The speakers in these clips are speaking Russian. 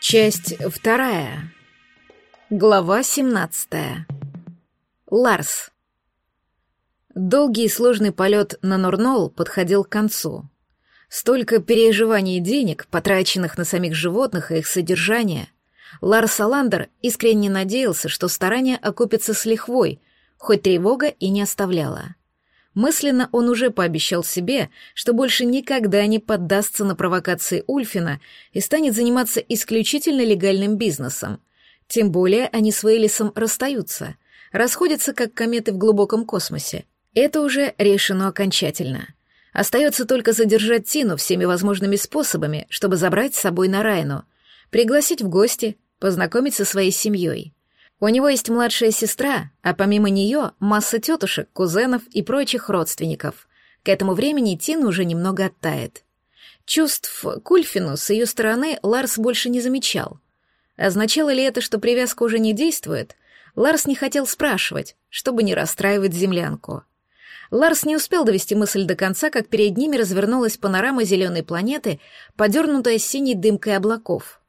Часть вторая. Глава 17. Ларс. Долгий и сложный полет на Норнол подходил к концу. Столько переживаний и денег, потраченных на самих животных и их содержание. Ларс Аландер искренне надеялся, что старание окупится с лихвой, хоть тревога и не оставляла. Мысленно он уже пообещал себе, что больше никогда не поддастся на провокации Ульфина и станет заниматься исключительно легальным бизнесом. Тем более они с Вейлисом расстаются, расходятся как кометы в глубоком космосе. Это уже решено окончательно. Остается только задержать Тину всеми возможными способами, чтобы забрать с собой на Райну, пригласить в гости, познакомить со своей семьей. У него есть младшая сестра, а помимо нее масса тетушек, кузенов и прочих родственников. К этому времени Тина уже немного оттает. Чувств к Ульфину с ее стороны Ларс больше не замечал. Означало ли это, что привязка уже не действует? Ларс не хотел спрашивать, чтобы не расстраивать землянку. Ларс не успел довести мысль до конца, как перед ними развернулась панорама зеленой планеты, подернутая синей дымкой облаков.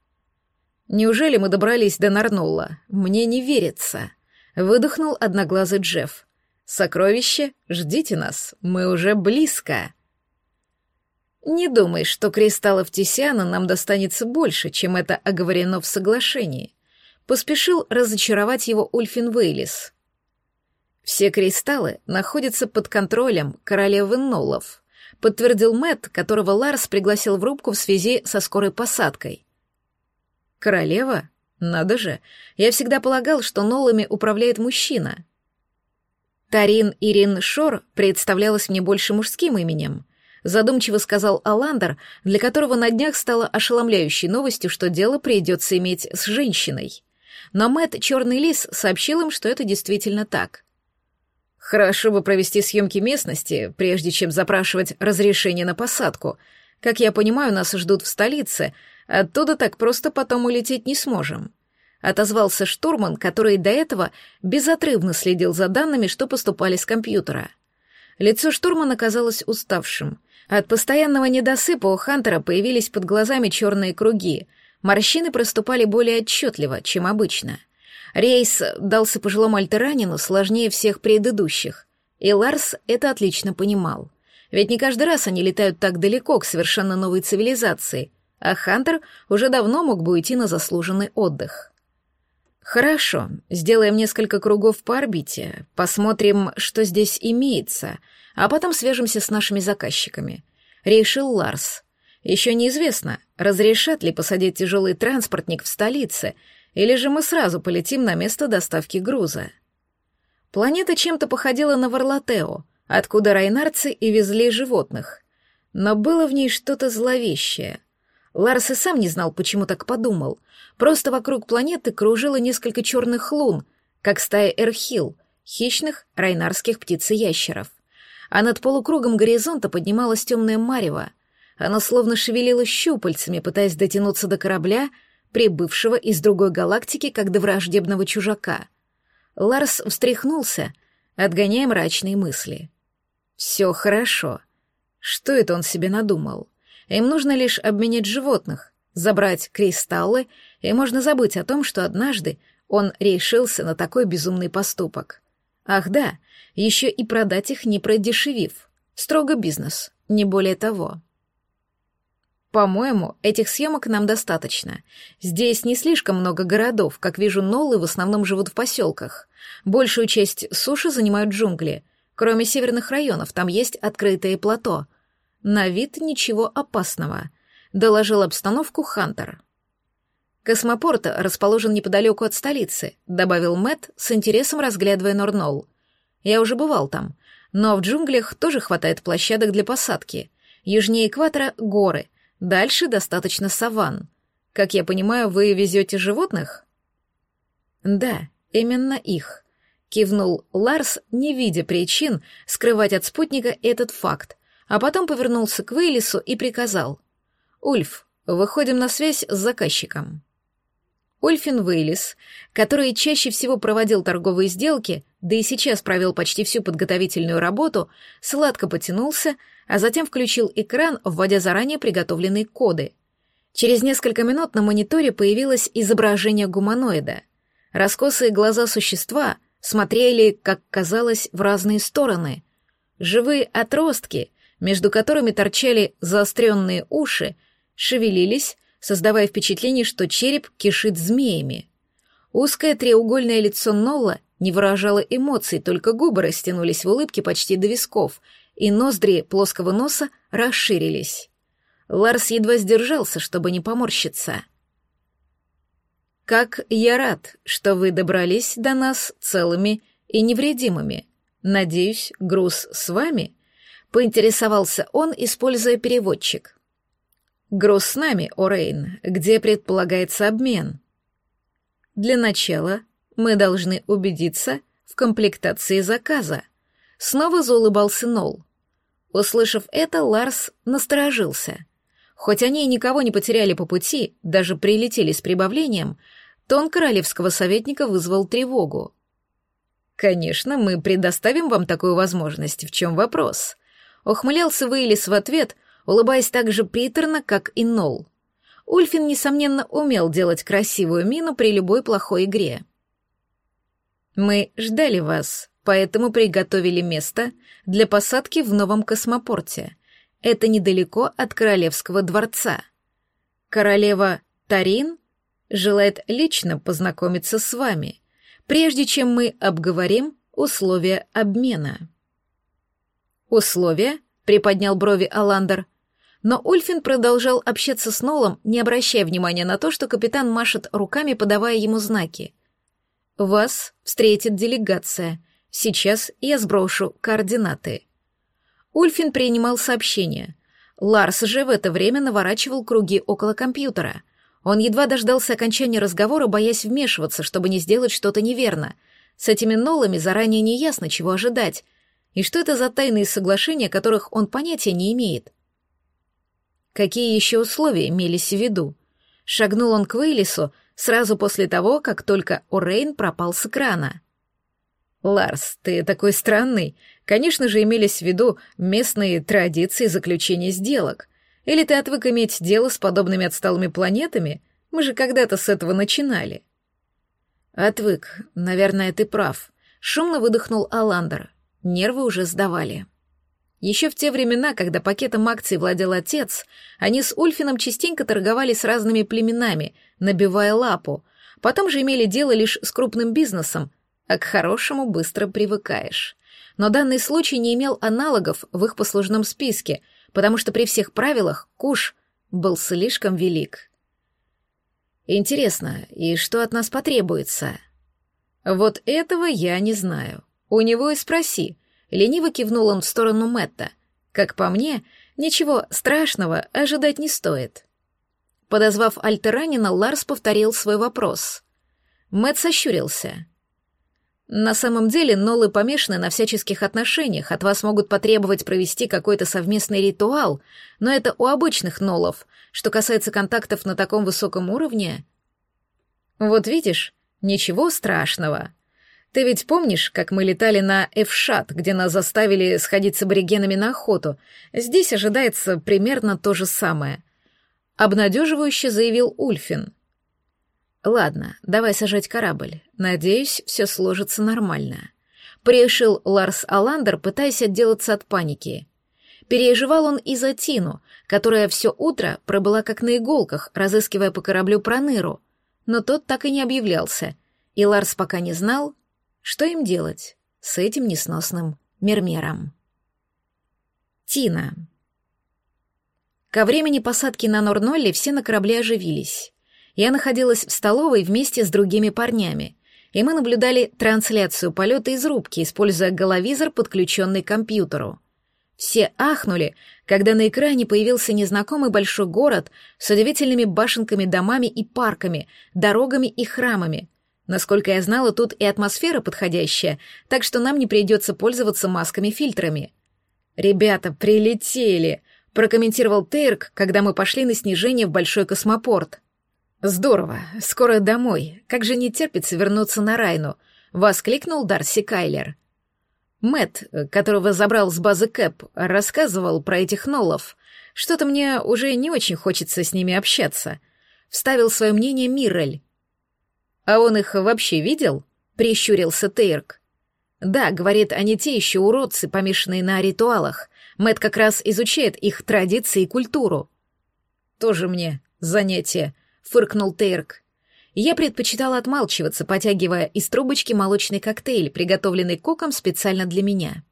«Неужели мы добрались до Нарнулла? Мне не верится», — выдохнул одноглазый Джефф. «Сокровище, ждите нас, мы уже близко». «Не думай, что кристаллов Тисиана нам достанется больше, чем это оговорено в соглашении», — поспешил разочаровать его Ульфин Вейлис. «Все кристаллы находятся под контролем королевы Ноллов», — подтвердил Мэтт, которого Ларс пригласил в рубку в связи со скорой посадкой. Королева? Надо же. Я всегда полагал, что Нолами управляет мужчина. Тарин Ирин Шор представлялась мне больше мужским именем. Задумчиво сказал Аландер, для которого на днях стало ошеломляющей новостью, что дело придется иметь с женщиной. Но Мэтт Черный Лис сообщил им, что это действительно так. Хорошо бы провести съемки местности, прежде чем запрашивать разрешение на посадку. Как я понимаю, нас ждут в столице, Оттуда так просто потом улететь не сможем. Отозвался штурман, который до этого безотрывно следил за данными, что поступали с компьютера. Лицо штурмана казалось уставшим. От постоянного недосыпа у Хантера появились под глазами черные круги. Морщины проступали более отчетливо, чем обычно. Рейс дался пожилому альтеранину сложнее всех предыдущих, и Ларс это отлично понимал. Ведь не каждый раз они летают так далеко к совершенно новой цивилизации — а Хантер уже давно мог бы уйти на заслуженный отдых. «Хорошо, сделаем несколько кругов по орбите, посмотрим, что здесь имеется, а потом свяжемся с нашими заказчиками», — решил Ларс. «Еще неизвестно, разрешат ли посадить тяжелый транспортник в столице, или же мы сразу полетим на место доставки груза». Планета чем-то походила на Варлатео, откуда райнарцы и везли животных, но было в ней что-то зловещее — Ларс и сам не знал, почему так подумал. Просто вокруг планеты кружило несколько черных лун, как стая эрхил, хищных райнарских птиц и ящеров. А над полукругом горизонта поднималась темная марево. Она словно шевелила щупальцами, пытаясь дотянуться до корабля, прибывшего из другой галактики, как до враждебного чужака. Ларс встряхнулся, отгоняя мрачные мысли. «Все хорошо. Что это он себе надумал?» Им нужно лишь обменять животных, забрать кристаллы, и можно забыть о том, что однажды он решился на такой безумный поступок. Ах да, еще и продать их не продешевив. Строго бизнес, не более того. По-моему, этих съемок нам достаточно. Здесь не слишком много городов, как вижу, ноллы в основном живут в поселках. Большую часть суши занимают джунгли. Кроме северных районов, там есть открытые плато — на вид ничего опасного, доложил обстановку Хантер. Космопорт расположен неподалеку от столицы, добавил Мэт с интересом разглядывая Норнол. Я уже бывал там, но в джунглях тоже хватает площадок для посадки. Южнее экватора — горы, дальше достаточно саван. Как я понимаю, вы везете животных? Да, именно их. Кивнул Ларс, не видя причин скрывать от спутника этот факт, а потом повернулся к Вейлису и приказал. «Ульф, выходим на связь с заказчиком». Ульфин Вейлис, который чаще всего проводил торговые сделки, да и сейчас провел почти всю подготовительную работу, сладко потянулся, а затем включил экран, вводя заранее приготовленные коды. Через несколько минут на мониторе появилось изображение гуманоида. Раскосые глаза существа смотрели, как казалось, в разные стороны. Живые отростки, между которыми торчали заостренные уши, шевелились, создавая впечатление, что череп кишит змеями. Узкое треугольное лицо Нолла не выражало эмоций, только губы растянулись в улыбке почти до висков, и ноздри плоского носа расширились. Ларс едва сдержался, чтобы не поморщиться. «Как я рад, что вы добрались до нас целыми и невредимыми. Надеюсь, груз с вами?» — поинтересовался он, используя переводчик. «Груз с нами, Орейн, где предполагается обмен?» «Для начала мы должны убедиться в комплектации заказа». Снова заулыбался Нол. Услышав это, Ларс насторожился. Хоть они и никого не потеряли по пути, даже прилетели с прибавлением, тон королевского советника вызвал тревогу. «Конечно, мы предоставим вам такую возможность. В чем вопрос?» Ухмылялся Вейлис в ответ, улыбаясь так же приторно, как и Нол. Ульфин, несомненно, умел делать красивую мину при любой плохой игре. «Мы ждали вас, поэтому приготовили место для посадки в новом космопорте. Это недалеко от королевского дворца. Королева Тарин желает лично познакомиться с вами, прежде чем мы обговорим условия обмена. Условия? приподнял брови Аландер. Но Ульфин продолжал общаться с Нолом, не обращая внимания на то, что капитан машет руками, подавая ему знаки. «Вас встретит делегация. Сейчас я сброшу координаты». Ульфин принимал сообщение. Ларс же в это время наворачивал круги около компьютера. Он едва дождался окончания разговора, боясь вмешиваться, чтобы не сделать что-то неверно. С этими нолами заранее не ясно, чего ожидать. И что это за тайные соглашения, которых он понятия не имеет? Какие еще условия имелись в виду? Шагнул он к Вейлису сразу после того, как только Орейн пропал с экрана. «Ларс, ты такой странный. Конечно же, имелись в виду местные традиции заключения сделок. Или ты отвык иметь дело с подобными отсталыми планетами? Мы же когда-то с этого начинали». «Отвык. Наверное, ты прав», — шумно выдохнул Аландер. Нервы уже сдавали. Еще в те времена, когда пакетом акций владел отец, они с Ульфином частенько торговали с разными племенами, набивая лапу. Потом же имели дело лишь с крупным бизнесом, а к хорошему быстро привыкаешь. Но данный случай не имел аналогов в их послужном списке, потому что при всех правилах куш был слишком велик. Интересно, и что от нас потребуется? Вот этого я не знаю. У него и спроси. Лениво кивнул он в сторону Мэтта. Как по мне, ничего страшного ожидать не стоит. Подозвав Альтеранина, Ларс повторил свой вопрос. Мэтт сощурился. На самом деле, нолы помешаны на всяческих отношениях, от вас могут потребовать провести какой-то совместный ритуал, но это у обычных нолов. Что касается контактов на таком высоком уровне... Вот видишь, ничего страшного. Ты ведь помнишь, как мы летали на Эфшат, где нас заставили сходить с аборигенами на охоту? Здесь ожидается примерно то же самое. Обнадеживающе заявил Ульфин — Ладно, давай сажать корабль. Надеюсь, все сложится нормально. Прирешил Ларс Аландер, пытаясь отделаться от паники. Переживал он и за Тину, которая все утро пробыла как на иголках, разыскивая по кораблю Проныру, но тот так и не объявлялся, и Ларс пока не знал, что им делать с этим несносным мермером. Тина. Ко времени посадки на Норнолле все на корабле оживились. Я находилась в столовой вместе с другими парнями, и мы наблюдали трансляцию полета из рубки, используя головизор, подключенный к компьютеру. Все ахнули, когда на экране появился незнакомый большой город с удивительными башенками, домами и парками, дорогами и храмами. Насколько я знала, тут и атмосфера подходящая, так что нам не придется пользоваться масками-фильтрами. «Ребята, прилетели!» — прокомментировал Тейрк, когда мы пошли на снижение в большой космопорт. «Здорово, скоро домой. Как же не терпится вернуться на Райну», — воскликнул Дарси Кайлер. Мэт, которого забрал с базы Кэп, рассказывал про этих нолов, Что-то мне уже не очень хочется с ними общаться. Вставил свое мнение Миррель. А он их вообще видел? Прищурился Тейрк. Да, говорит, они те еще уродцы, помешанные на ритуалах. Мэт как раз изучает их традиции и культуру. Тоже мне занятие, фыркнул Тейрк. Я предпочитала отмалчиваться, потягивая из трубочки молочный коктейль, приготовленный коком специально для меня.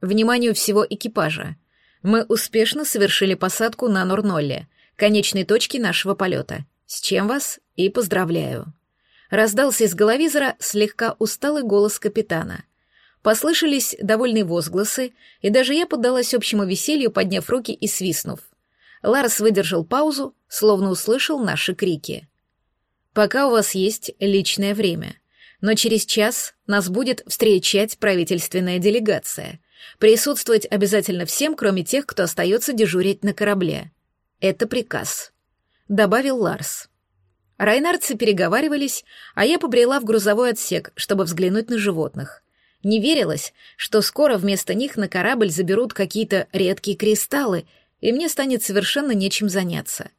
Вниманию всего экипажа. Мы успешно совершили посадку на Норнолле, конечной точке нашего полета. С чем вас и поздравляю. Раздался из головизора слегка усталый голос капитана. Послышались довольные возгласы, и даже я поддалась общему веселью, подняв руки и свистнув. Ларс выдержал паузу, словно услышал наши крики. «Пока у вас есть личное время, но через час нас будет встречать правительственная делегация. Присутствовать обязательно всем, кроме тех, кто остается дежурить на корабле. Это приказ», — добавил Ларс. Райнардцы переговаривались, а я побрела в грузовой отсек, чтобы взглянуть на животных. Не верилось, что скоро вместо них на корабль заберут какие-то редкие кристаллы, и мне станет совершенно нечем заняться.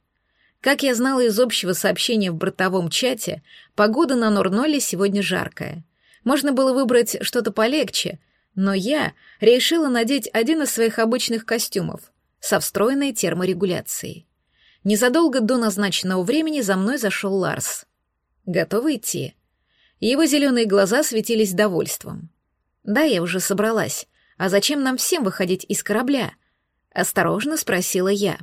Как я знала из общего сообщения в бортовом чате, погода на Норноле сегодня жаркая. Можно было выбрать что-то полегче, но я решила надеть один из своих обычных костюмов со встроенной терморегуляцией. Незадолго до назначенного времени за мной зашел Ларс. Готовы идти? Его зеленые глаза светились довольством. Да, я уже собралась. А зачем нам всем выходить из корабля? Осторожно спросила я.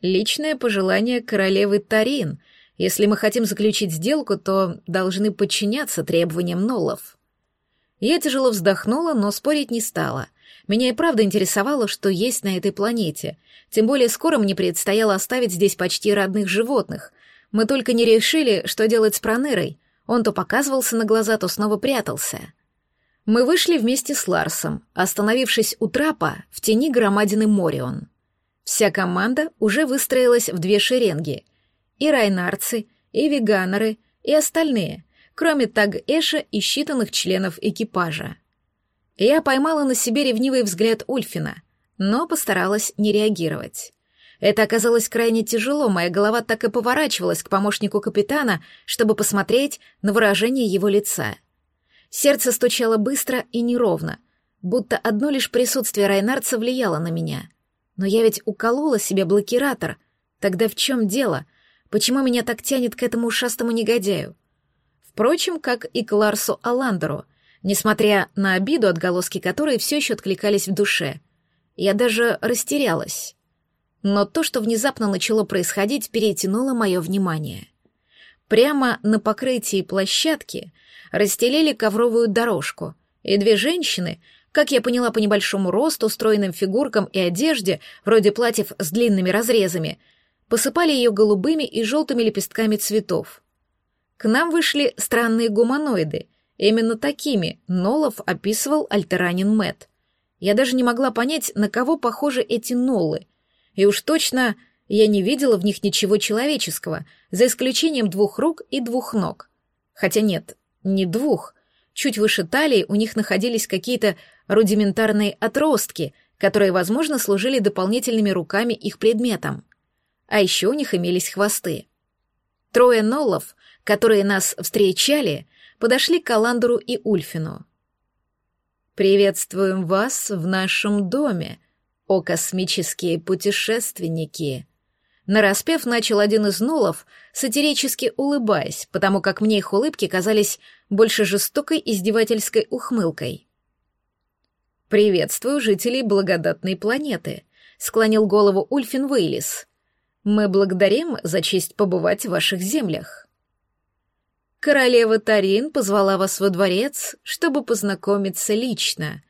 Личное пожелание королевы Тарин. Если мы хотим заключить сделку, то должны подчиняться требованиям Нолов. Я тяжело вздохнула, но спорить не стала. Меня и правда интересовало, что есть на этой планете. Тем более скоро мне предстояло оставить здесь почти родных животных. Мы только не решили, что делать с Пронерой. Он то показывался на глаза, то снова прятался. Мы вышли вместе с Ларсом, остановившись у трапа в тени громадины Морион. Вся команда уже выстроилась в две шеренги. И райнарцы, и веганеры, и остальные, кроме Таг-Эша и считанных членов экипажа. Я поймала на себе ревнивый взгляд Ульфина, но постаралась не реагировать. Это оказалось крайне тяжело, моя голова так и поворачивалась к помощнику капитана, чтобы посмотреть на выражение его лица. Сердце стучало быстро и неровно, будто одно лишь присутствие Райнарца влияло на меня. Но я ведь уколола себе блокиратор. Тогда в чем дело? Почему меня так тянет к этому ушастому негодяю? Впрочем, как и к Ларсу Аландеру — несмотря на обиду, отголоски которой все еще откликались в душе. Я даже растерялась. Но то, что внезапно начало происходить, перетянуло мое внимание. Прямо на покрытии площадки расстелили ковровую дорожку, и две женщины, как я поняла по небольшому росту, стройным фигуркам и одежде, вроде платьев с длинными разрезами, посыпали ее голубыми и желтыми лепестками цветов. К нам вышли странные гуманоиды — Именно такими Нолов описывал альтеранин Мэт. Я даже не могла понять, на кого похожи эти Ноллы. И уж точно я не видела в них ничего человеческого, за исключением двух рук и двух ног. Хотя нет, не двух. Чуть выше талии у них находились какие-то рудиментарные отростки, которые, возможно, служили дополнительными руками их предметам. А еще у них имелись хвосты. Трое Ноллов, которые нас встречали, подошли к Аландеру и Ульфину. «Приветствуем вас в нашем доме, о космические путешественники!» Нараспев начал один из нулов, сатирически улыбаясь, потому как мне их улыбки казались больше жестокой издевательской ухмылкой. «Приветствую жителей благодатной планеты», — склонил голову Ульфин Вейлис. «Мы благодарим за честь побывать в ваших землях». Королева Тарин позвала вас во дворец, чтобы познакомиться лично,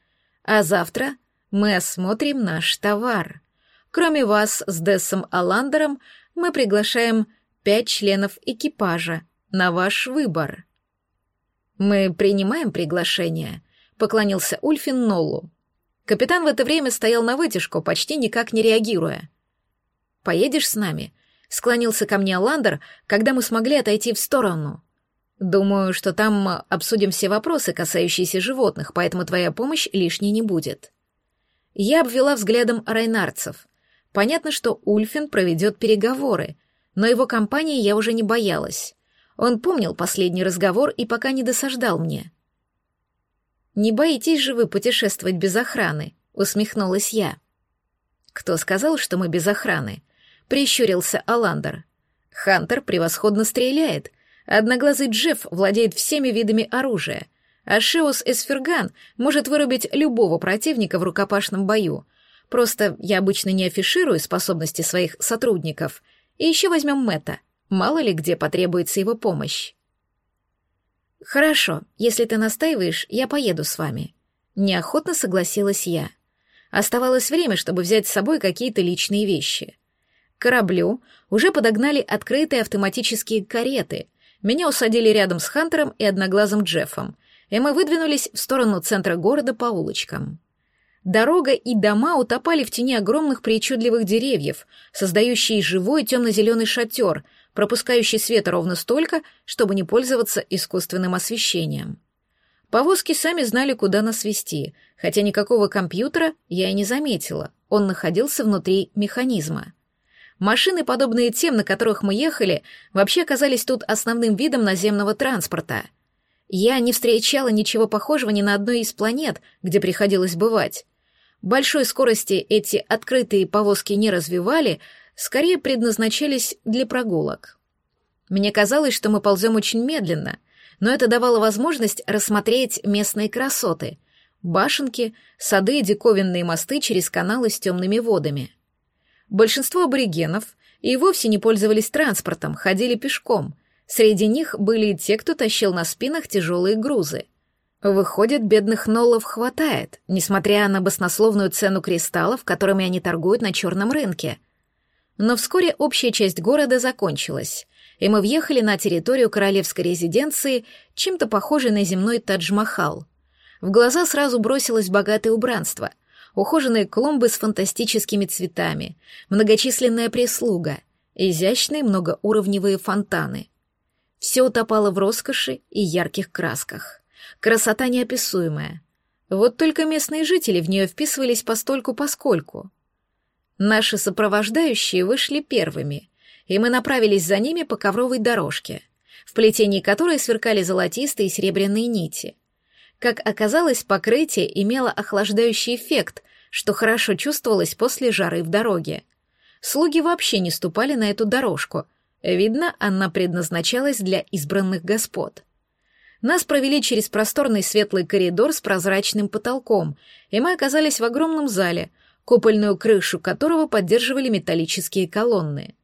а завтра мы осмотрим наш товар. Кроме вас с Дессом Аландером мы приглашаем пять членов экипажа на ваш выбор. Мы принимаем приглашение, поклонился Ульфин Ноллу. Капитан в это время стоял на вытяжку, почти никак не реагируя. «Поедешь с нами?» — склонился ко мне Аландер, когда мы смогли отойти в сторону. Думаю, что там обсудим все вопросы, касающиеся животных, поэтому твоя помощь лишней не будет. Я обвела взглядом райнарцев. Понятно, что Ульфин проведет переговоры, но его компании я уже не боялась. Он помнил последний разговор и пока не досаждал мне. «Не боитесь же вы путешествовать без охраны?» — усмехнулась я. «Кто сказал, что мы без охраны?» — прищурился Аландер. «Хантер превосходно стреляет. Одноглазый Джефф владеет всеми видами оружия, а Шеус Эсферган может вырубить любого противника в рукопашном бою. Просто я обычно не афиширую способности своих сотрудников. И еще возьмем Мэтта. Мало ли где потребуется его помощь». «Хорошо, если ты настаиваешь, я поеду с вами». Неохотно согласилась я. Оставалось время, чтобы взять с собой какие-то личные вещи. К кораблю уже подогнали открытые автоматические кареты. Меня усадили рядом с Хантером и одноглазым Джеффом, и мы выдвинулись в сторону центра города по улочкам. Дорога и дома утопали в тени огромных причудливых деревьев, создающие живой темно-зеленый шатер, пропускающий света ровно столько, чтобы не пользоваться искусственным освещением. Повозки сами знали, куда нас вести, хотя никакого компьютера я и не заметила, он находился внутри механизма. Машины, подобные тем, на которых мы ехали, вообще оказались тут основным видом наземного транспорта. Я не встречала ничего похожего ни на одной из планет, где приходилось бывать. Большой скорости эти открытые повозки не развивали, скорее предназначались для прогулок. Мне казалось, что мы ползем очень медленно — но это давало возможность рассмотреть местные красоты — башенки, сады и диковинные мосты через каналы с темными водами. Большинство аборигенов и вовсе не пользовались транспортом, ходили пешком. Среди них были и те, кто тащил на спинах тяжелые грузы. Выходит, бедных ноллов хватает, несмотря на баснословную цену кристаллов, которыми они торгуют на черном рынке. Но вскоре общая часть города закончилась — и мы въехали на территорию королевской резиденции, чем-то похожей на земной Тадж-Махал. В глаза сразу бросилось богатое убранство, ухоженные клумбы с фантастическими цветами, многочисленная прислуга, изящные многоуровневые фонтаны. Все утопало в роскоши и ярких красках. Красота неописуемая. Вот только местные жители в нее вписывались постольку-поскольку. Наши сопровождающие вышли первыми — и мы направились за ними по ковровой дорожке, в плетении которой сверкали золотистые и серебряные нити. Как оказалось, покрытие имело охлаждающий эффект, что хорошо чувствовалось после жары в дороге. Слуги вообще не ступали на эту дорожку. Видно, она предназначалась для избранных господ. Нас провели через просторный светлый коридор с прозрачным потолком, и мы оказались в огромном зале, купольную крышу которого поддерживали металлические колонны.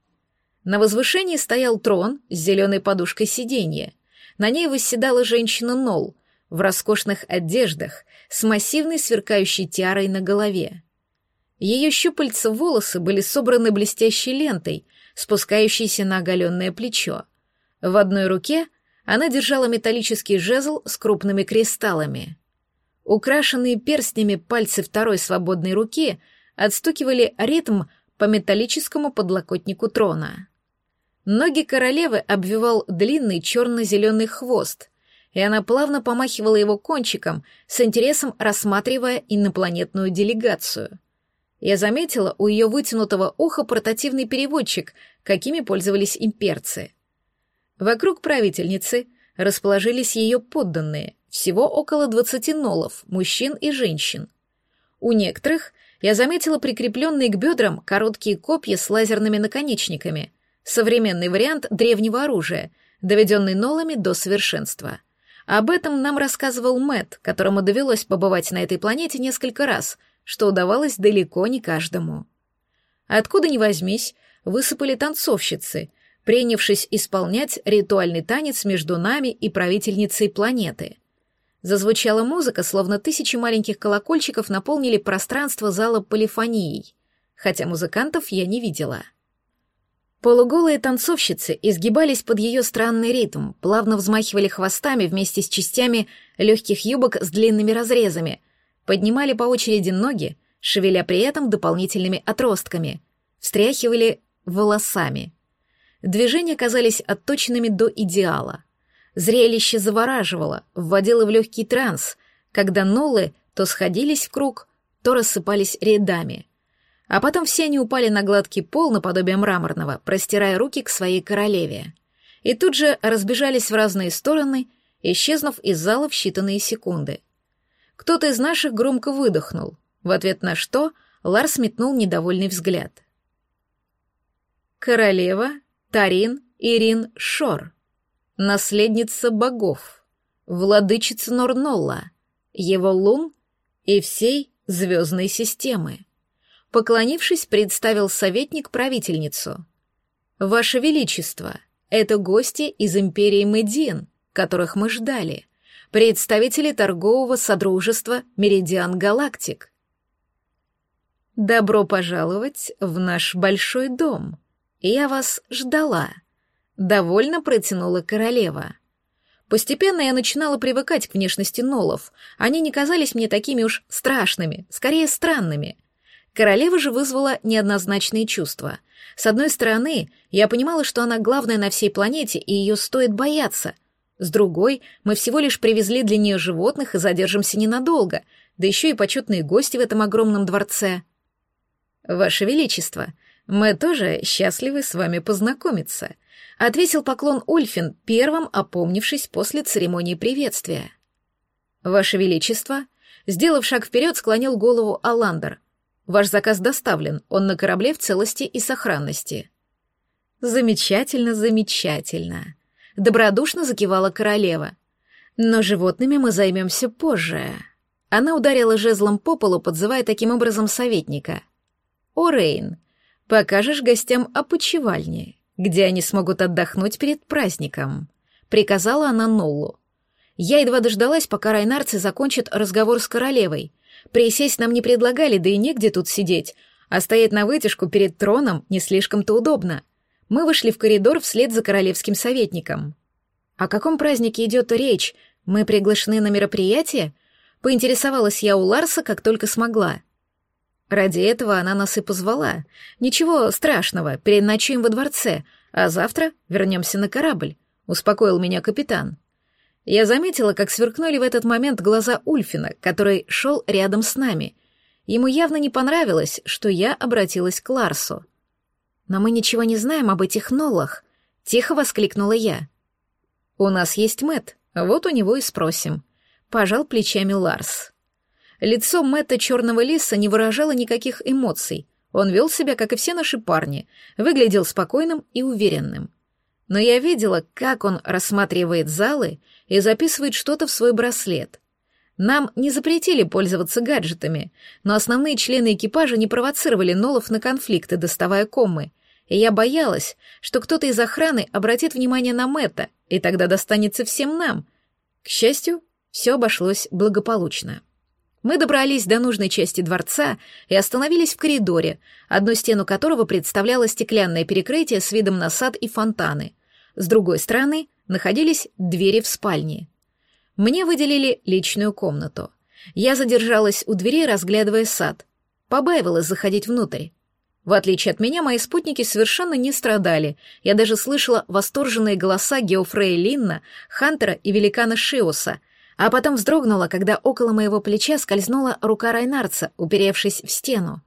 На возвышении стоял трон с зеленой подушкой сиденья. На ней восседала женщина Нол в роскошных одеждах с массивной сверкающей тиарой на голове. Ее щупальца волосы были собраны блестящей лентой, спускающейся на оголенное плечо. В одной руке она держала металлический жезл с крупными кристаллами. Украшенные перстнями пальцы второй свободной руки отстукивали ритм по металлическому подлокотнику трона. Ноги королевы обвивал длинный черно-зеленый хвост, и она плавно помахивала его кончиком, с интересом рассматривая инопланетную делегацию. Я заметила у ее вытянутого уха портативный переводчик, какими пользовались имперцы. Вокруг правительницы расположились ее подданные, всего около двадцати нолов, мужчин и женщин. У некоторых я заметила прикрепленные к бедрам короткие копья с лазерными наконечниками — Современный вариант древнего оружия, доведенный Нолами до совершенства. Об этом нам рассказывал Мэт, которому довелось побывать на этой планете несколько раз, что удавалось далеко не каждому. Откуда ни возьмись, высыпали танцовщицы, принявшись исполнять ритуальный танец между нами и правительницей планеты. Зазвучала музыка, словно тысячи маленьких колокольчиков наполнили пространство зала полифонией, хотя музыкантов я не видела. — Полуголые танцовщицы изгибались под ее странный ритм, плавно взмахивали хвостами вместе с частями легких юбок с длинными разрезами, поднимали по очереди ноги, шевеля при этом дополнительными отростками, встряхивали волосами. Движения казались отточенными до идеала. Зрелище завораживало, вводило в легкий транс, когда нолы то сходились в круг, то рассыпались рядами — А потом все они упали на гладкий пол наподобие мраморного, простирая руки к своей королеве. И тут же разбежались в разные стороны, исчезнув из зала в считанные секунды. Кто-то из наших громко выдохнул, в ответ на что Ларс метнул недовольный взгляд. Королева Тарин Ирин Шор, наследница богов, владычица Норнолла, его лун и всей звездной системы. Поклонившись, представил советник правительницу. «Ваше Величество, это гости из империи Медин, которых мы ждали, представители торгового содружества Меридиан Галактик. Добро пожаловать в наш большой дом. Я вас ждала», — довольно протянула королева. Постепенно я начинала привыкать к внешности Нолов. Они не казались мне такими уж страшными, скорее странными. Королева же вызвала неоднозначные чувства. С одной стороны, я понимала, что она главная на всей планете, и ее стоит бояться. С другой, мы всего лишь привезли для нее животных и задержимся ненадолго, да еще и почетные гости в этом огромном дворце. «Ваше Величество, мы тоже счастливы с вами познакомиться», — ответил поклон Ульфин, первым опомнившись после церемонии приветствия. «Ваше Величество», сделав шаг вперед, склонил голову Аландер. «Ваш заказ доставлен, он на корабле в целости и сохранности». «Замечательно, замечательно», — добродушно закивала королева. «Но животными мы займемся позже». Она ударила жезлом по полу, подзывая таким образом советника. «О, Рейн, покажешь гостям опочивальни, где они смогут отдохнуть перед праздником», — приказала она Ноллу. Я едва дождалась, пока райнарцы закончат разговор с королевой. Присесть нам не предлагали, да и негде тут сидеть, а стоять на вытяжку перед троном не слишком-то удобно. Мы вышли в коридор вслед за королевским советником. О каком празднике идет речь? Мы приглашены на мероприятие? Поинтересовалась я у Ларса, как только смогла. Ради этого она нас и позвала. Ничего страшного, переночуем во дворце, а завтра вернемся на корабль, успокоил меня капитан. Я заметила, как сверкнули в этот момент глаза Ульфина, который шел рядом с нами. Ему явно не понравилось, что я обратилась к Ларсу. «Но мы ничего не знаем об этих ноллах», — тихо воскликнула я. «У нас есть Мэт, вот у него и спросим», — пожал плечами Ларс. Лицо Мэтта Черного Лиса не выражало никаких эмоций. Он вел себя, как и все наши парни, выглядел спокойным и уверенным. Но я видела, как он рассматривает залы и записывает что-то в свой браслет. Нам не запретили пользоваться гаджетами, но основные члены экипажа не провоцировали Нолов на конфликты, доставая коммы, и я боялась, что кто-то из охраны обратит внимание на Мэтта, и тогда достанется всем нам. К счастью, все обошлось благополучно. Мы добрались до нужной части дворца и остановились в коридоре, одну стену которого представляло стеклянное перекрытие с видом на сад и фонтаны. С другой стороны находились двери в спальне. Мне выделили личную комнату. Я задержалась у двери, разглядывая сад. Побаивалась заходить внутрь. В отличие от меня, мои спутники совершенно не страдали. Я даже слышала восторженные голоса Геофрея Линна, Хантера и великана Шиоса — а потом вздрогнула, когда около моего плеча скользнула рука Райнарца, уперевшись в стену.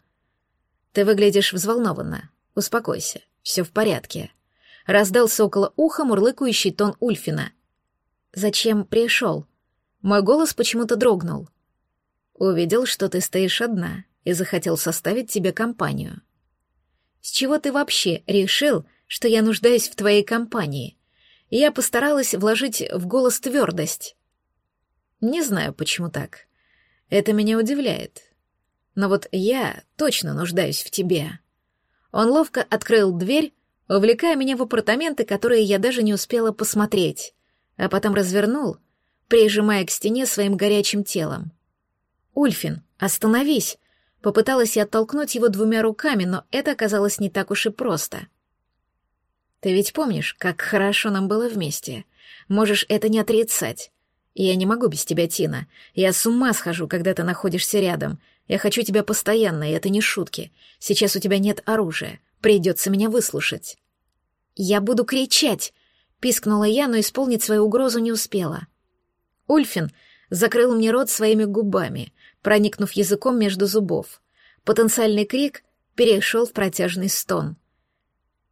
«Ты выглядишь взволнованно. Успокойся, все в порядке». Раздался около уха мурлыкающий тон Ульфина. «Зачем пришел?» Мой голос почему-то дрогнул. «Увидел, что ты стоишь одна, и захотел составить тебе компанию». «С чего ты вообще решил, что я нуждаюсь в твоей компании?» Я постаралась вложить в голос твердость. Не знаю, почему так. Это меня удивляет. Но вот я точно нуждаюсь в тебе. Он ловко открыл дверь, увлекая меня в апартаменты, которые я даже не успела посмотреть, а потом развернул, прижимая к стене своим горячим телом. «Ульфин, остановись!» Попыталась я оттолкнуть его двумя руками, но это оказалось не так уж и просто. «Ты ведь помнишь, как хорошо нам было вместе? Можешь это не отрицать. Я не могу без тебя, Тина. Я с ума схожу, когда ты находишься рядом. Я хочу тебя постоянно, и это не шутки. Сейчас у тебя нет оружия. Придется меня выслушать. Я буду кричать, пискнула я, но исполнить свою угрозу не успела. Ульфин закрыл мне рот своими губами, проникнув языком между зубов. Потенциальный крик перешел в протяжный стон.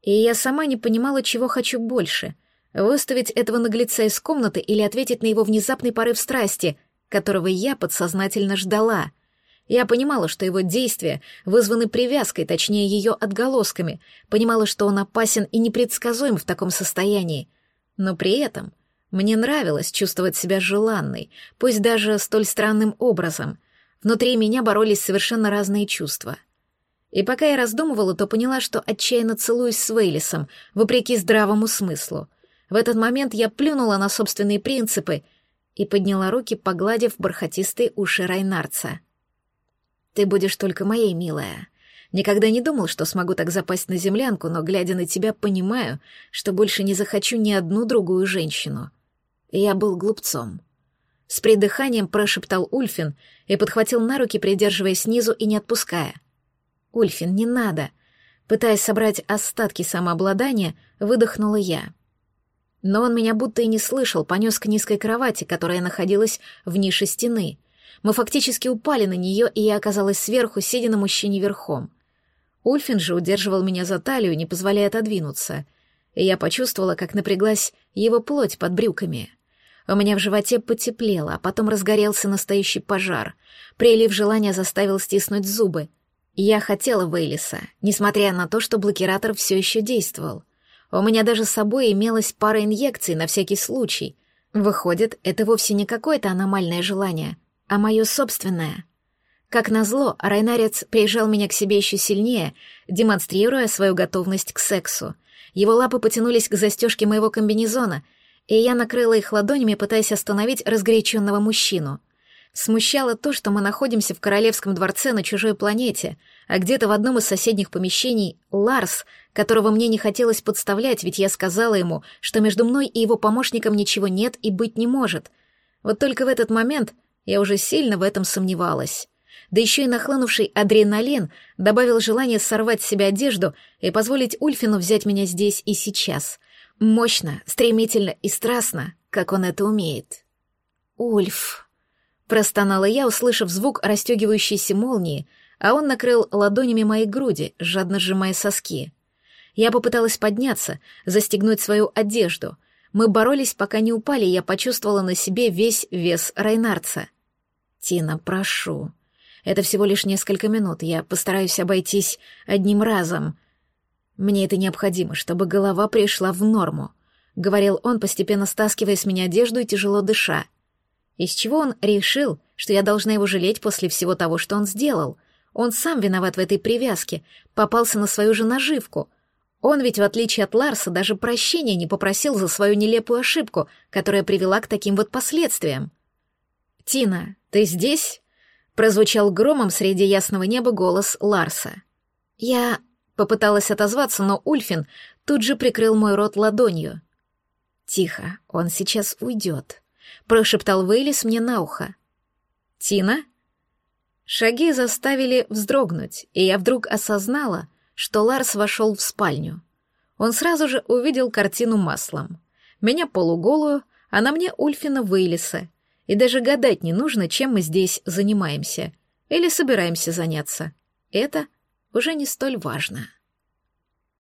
И я сама не понимала, чего хочу больше — выставить этого наглеца из комнаты или ответить на его внезапный порыв страсти, которого я подсознательно ждала. Я понимала, что его действия вызваны привязкой, точнее ее отголосками, понимала, что он опасен и непредсказуем в таком состоянии, но при этом мне нравилось чувствовать себя желанной, пусть даже столь странным образом. Внутри меня боролись совершенно разные чувства. И пока я раздумывала, то поняла, что отчаянно целуюсь с Вейлисом, вопреки здравому смыслу. В этот момент я плюнула на собственные принципы и подняла руки, погладив бархатистые уши Райнарца. «Ты будешь только моей, милая. Никогда не думал, что смогу так запасть на землянку, но, глядя на тебя, понимаю, что больше не захочу ни одну другую женщину. Я был глупцом». С придыханием прошептал Ульфин и подхватил на руки, придерживая снизу и не отпуская — «Ульфин, не надо!» Пытаясь собрать остатки самообладания, выдохнула я. Но он меня будто и не слышал, понес к низкой кровати, которая находилась в нише стены. Мы фактически упали на нее, и я оказалась сверху, сидя на мужчине верхом. Ульфин же удерживал меня за талию, не позволяя отодвинуться, и я почувствовала, как напряглась его плоть под брюками. У меня в животе потеплело, а потом разгорелся настоящий пожар. Прилив желания заставил стиснуть зубы — я хотела Вейлиса, несмотря на то, что блокиратор все еще действовал. У меня даже с собой имелась пара инъекций на всякий случай. Выходит, это вовсе не какое-то аномальное желание, а мое собственное. Как назло, Райнарец прижал меня к себе еще сильнее, демонстрируя свою готовность к сексу. Его лапы потянулись к застежке моего комбинезона, и я накрыла их ладонями, пытаясь остановить разгоряченного мужчину. Смущало то, что мы находимся в королевском дворце на чужой планете, а где-то в одном из соседних помещений Ларс, которого мне не хотелось подставлять, ведь я сказала ему, что между мной и его помощником ничего нет и быть не может. Вот только в этот момент я уже сильно в этом сомневалась. Да еще и нахлынувший адреналин добавил желание сорвать с себя одежду и позволить Ульфину взять меня здесь и сейчас. Мощно, стремительно и страстно, как он это умеет. «Ульф», Простонала я, услышав звук расстегивающейся молнии, а он накрыл ладонями мои груди, жадно сжимая соски. Я попыталась подняться, застегнуть свою одежду. Мы боролись, пока не упали, я почувствовала на себе весь вес Райнарца. «Тина, прошу. Это всего лишь несколько минут, я постараюсь обойтись одним разом. Мне это необходимо, чтобы голова пришла в норму», — говорил он, постепенно стаскивая с меня одежду и тяжело дыша. Из чего он решил, что я должна его жалеть после всего того, что он сделал? Он сам виноват в этой привязке, попался на свою же наживку. Он ведь, в отличие от Ларса, даже прощения не попросил за свою нелепую ошибку, которая привела к таким вот последствиям. «Тина, ты здесь?» — прозвучал громом среди ясного неба голос Ларса. Я попыталась отозваться, но Ульфин тут же прикрыл мой рот ладонью. «Тихо, он сейчас уйдет», прошептал Вейлис мне на ухо. «Тина?» Шаги заставили вздрогнуть, и я вдруг осознала, что Ларс вошел в спальню. Он сразу же увидел картину маслом. Меня полуголую, а на мне Ульфина Вейлиса. И даже гадать не нужно, чем мы здесь занимаемся. Или собираемся заняться. Это уже не столь важно.